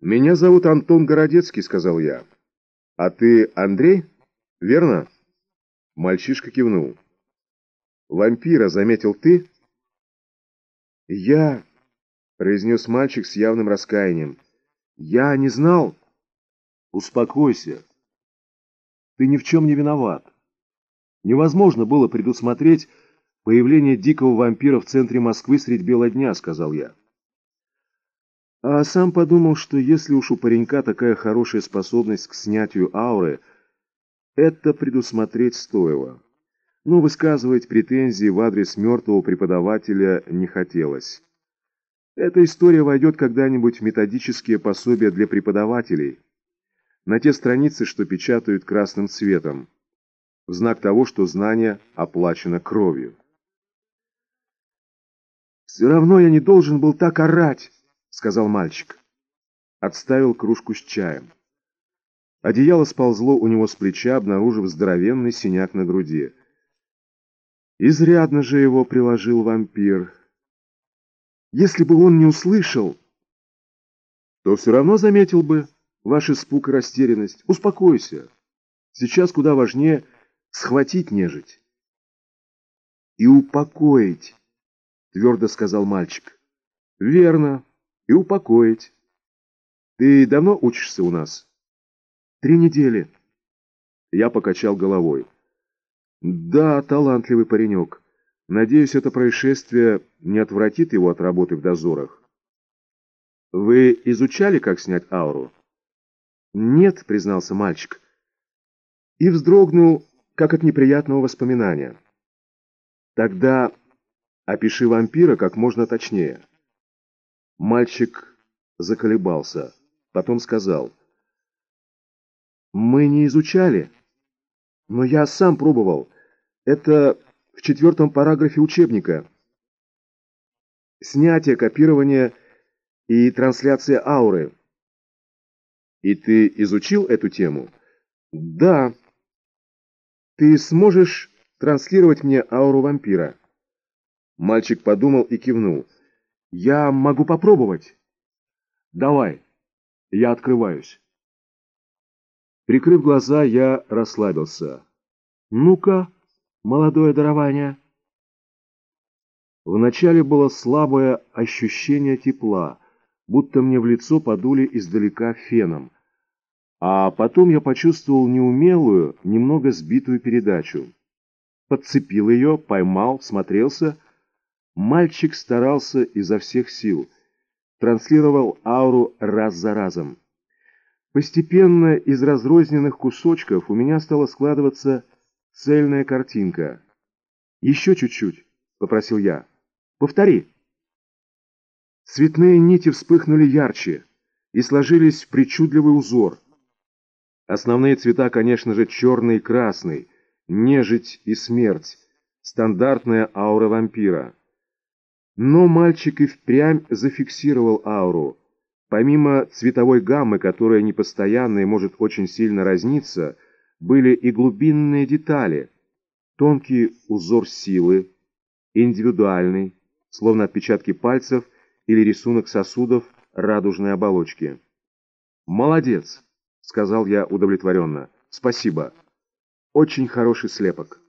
«Меня зовут Антон Городецкий», — сказал я. «А ты Андрей? Верно?» Мальчишка кивнул. «Вампира заметил ты?» «Я...» — произнес мальчик с явным раскаянием. «Я не знал...» «Успокойся. Ты ни в чем не виноват. Невозможно было предусмотреть появление дикого вампира в центре Москвы средь бела дня», — сказал я. А сам подумал, что если уж у паренька такая хорошая способность к снятию ауры, это предусмотреть стоило. Но высказывать претензии в адрес мертвого преподавателя не хотелось. Эта история войдет когда-нибудь в методические пособия для преподавателей, на те страницы, что печатают красным цветом, в знак того, что знание оплачено кровью. «Все равно я не должен был так орать!» Сказал мальчик. Отставил кружку с чаем. Одеяло сползло у него с плеча, обнаружив здоровенный синяк на груди. Изрядно же его приложил вампир. Если бы он не услышал, то все равно заметил бы ваш испуг и растерянность. Успокойся. Сейчас куда важнее схватить нежить. И упокоить, твердо сказал мальчик. Верно и упокоить. Ты давно учишься у нас? Три недели. Я покачал головой. Да, талантливый паренек. Надеюсь, это происшествие не отвратит его от работы в дозорах. Вы изучали, как снять ауру? Нет, признался мальчик. И вздрогнул, как от неприятного воспоминания. Тогда опиши вампира как можно точнее. Мальчик заколебался, потом сказал. «Мы не изучали, но я сам пробовал. Это в четвертом параграфе учебника. Снятие, копирование и трансляция ауры». «И ты изучил эту тему?» «Да». «Ты сможешь транслировать мне ауру вампира?» Мальчик подумал и кивнул. Я могу попробовать. Давай, я открываюсь. Прикрыв глаза, я расслабился. Ну-ка, молодое дарование. Вначале было слабое ощущение тепла, будто мне в лицо подули издалека феном. А потом я почувствовал неумелую, немного сбитую передачу. Подцепил ее, поймал, смотрелся — Мальчик старался изо всех сил, транслировал ауру раз за разом. Постепенно из разрозненных кусочков у меня стала складываться цельная картинка. «Еще чуть-чуть», — попросил я. «Повтори». Цветные нити вспыхнули ярче и сложились в причудливый узор. Основные цвета, конечно же, черный и красный, нежить и смерть, стандартная аура вампира. Но мальчик и впрямь зафиксировал ауру. Помимо цветовой гаммы, которая непостоянна и может очень сильно разниться, были и глубинные детали. Тонкий узор силы, индивидуальный, словно отпечатки пальцев или рисунок сосудов радужной оболочки. «Молодец!» — сказал я удовлетворенно. «Спасибо. Очень хороший слепок».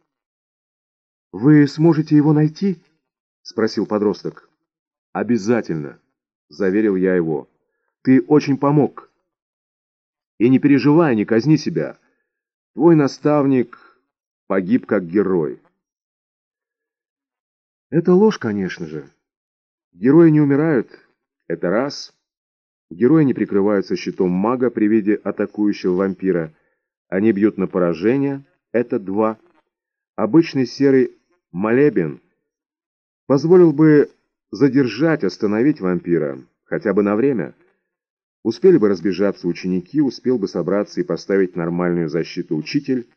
«Вы сможете его найти?» — спросил подросток. «Обязательно», — заверил я его. «Ты очень помог. И не переживай, не казни себя. Твой наставник погиб как герой». Это ложь, конечно же. Герои не умирают, это раз. Герои не прикрываются щитом мага при виде атакующего вампира. Они бьют на поражение, это два. Обычный серый молебен — Позволил бы задержать, остановить вампира, хотя бы на время. Успели бы разбежаться ученики, успел бы собраться и поставить нормальную защиту учитель.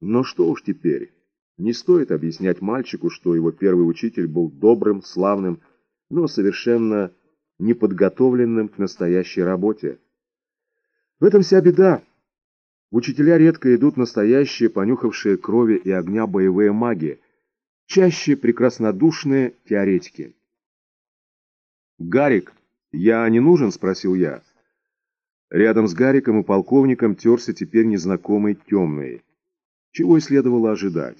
Но что уж теперь. Не стоит объяснять мальчику, что его первый учитель был добрым, славным, но совершенно неподготовленным к настоящей работе. В этом вся беда. Учителя редко идут настоящие, понюхавшие крови и огня боевые маги, чаще прекраснодушные теоретики. «Гарик, я не нужен?» – спросил я. Рядом с Гариком и полковником терся теперь незнакомый темный. Чего и следовало ожидать.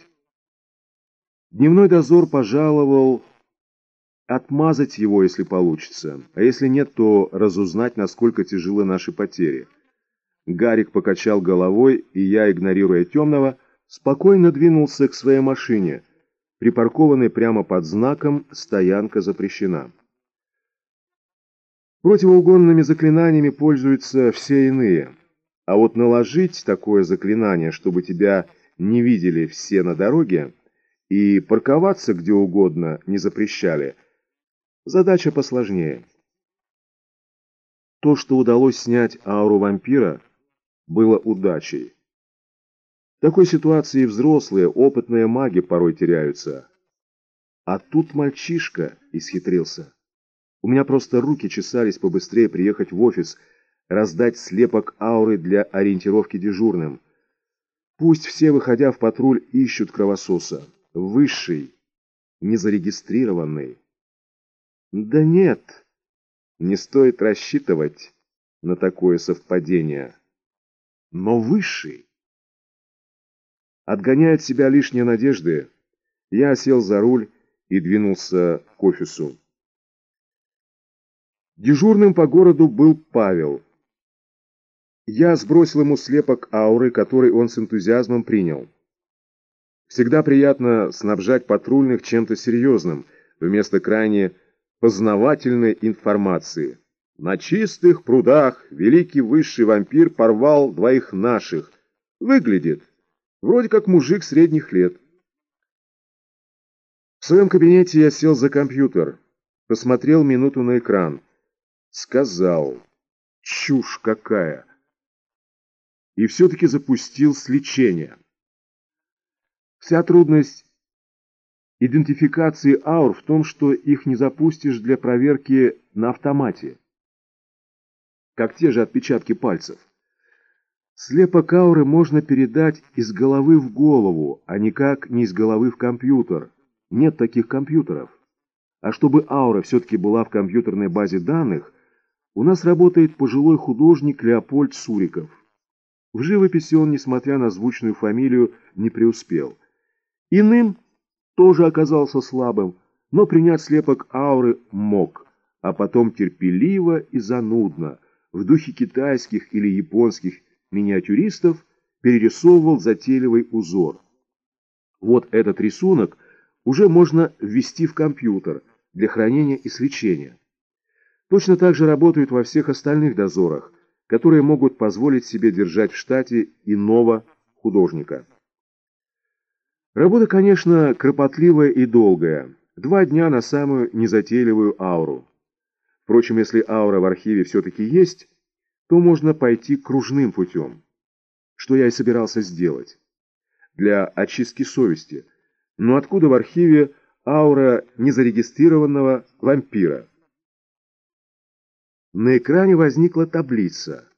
Дневной дозор пожаловал отмазать его, если получится, а если нет, то разузнать, насколько тяжелы наши потери. Гарик покачал головой, и я, игнорируя темного, спокойно двинулся к своей машине, припаркованной прямо под знаком «Стоянка запрещена». Противоугонными заклинаниями пользуются все иные, а вот наложить такое заклинание, чтобы тебя не видели все на дороге, и парковаться где угодно не запрещали, задача посложнее. То, что удалось снять ауру вампира, было удачей. Такой ситуации взрослые, опытные маги порой теряются. А тут мальчишка исхитрился. У меня просто руки чесались побыстрее приехать в офис, раздать слепок ауры для ориентировки дежурным. Пусть все, выходя в патруль, ищут кровососа. Высший, незарегистрированный. Да нет, не стоит рассчитывать на такое совпадение. Но высший. Отгоняя от себя лишние надежды, я сел за руль и двинулся к офису. Дежурным по городу был Павел. Я сбросил ему слепок ауры, который он с энтузиазмом принял. Всегда приятно снабжать патрульных чем-то серьезным, вместо крайне познавательной информации. На чистых прудах великий высший вампир порвал двоих наших. Выглядит вроде как мужик средних лет. В своем кабинете я сел за компьютер, посмотрел минуту на экран. Сказал, чушь какая. И все-таки запустил сличение. Вся трудность идентификации аур в том, что их не запустишь для проверки на автомате, как те же отпечатки пальцев. Слепок ауры можно передать из головы в голову, а никак не из головы в компьютер. Нет таких компьютеров. А чтобы аура все-таки была в компьютерной базе данных, у нас работает пожилой художник Леопольд Суриков. В живописи он, несмотря на звучную фамилию, не преуспел. Иным тоже оказался слабым, но принять слепок ауры мог, а потом терпеливо и занудно, в духе китайских или японских миниатюристов, перерисовывал затейливый узор. Вот этот рисунок уже можно ввести в компьютер для хранения и свечения. Точно так же работают во всех остальных дозорах, которые могут позволить себе держать в штате иного художника. Работа, конечно, кропотливая и долгая. Два дня на самую незатейливую ауру. Впрочем, если аура в архиве все-таки есть, то можно пойти кружным путем. Что я и собирался сделать. Для очистки совести. Но откуда в архиве аура незарегистрированного вампира? На экране возникла таблица.